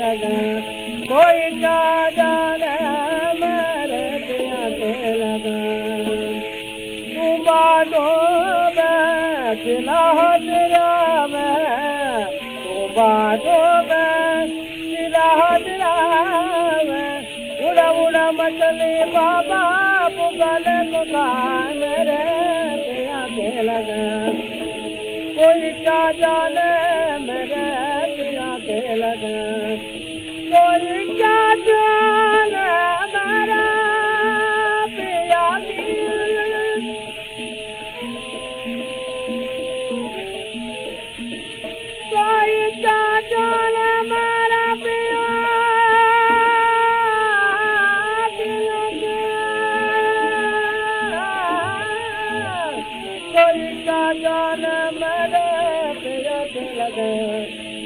لڳ ڪوئي چا ني پيا دي لڳا ٻڌو تون ٻا دوبلي بابا ب ڳالهه پڳاني پي لڳ ڪوئي چا نه لڳا ڪولدا جام بارا پلدا جل بارا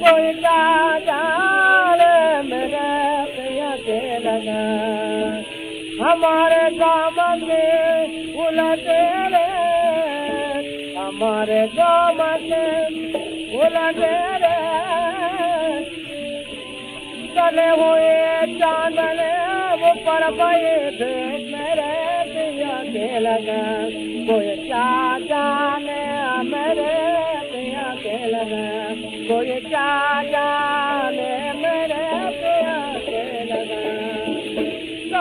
پلدا में उलटे रे। हमारे में उलटे रे। चले हुए चांदने वो पर गए थे। मेरे पिया के लगा। कोई क्या जाने मेरे पिया के लगा। कोई क्या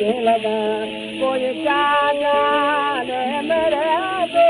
पिया के लगा कोई क्या जाने मेरे